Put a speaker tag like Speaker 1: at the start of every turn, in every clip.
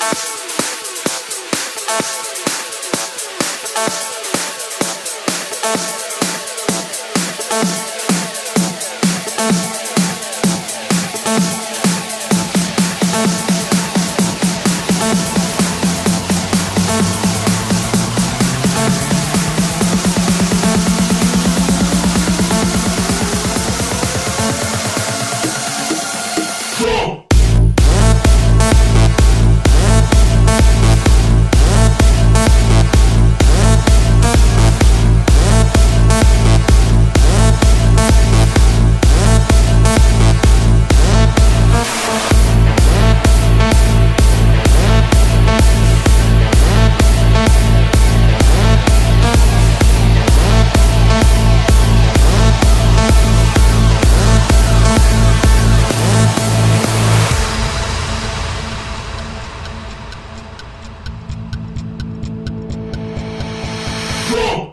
Speaker 1: Thank you. Boom!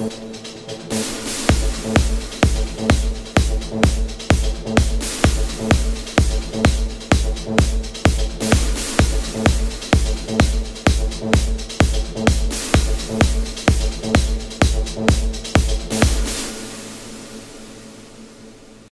Speaker 2: Thank you.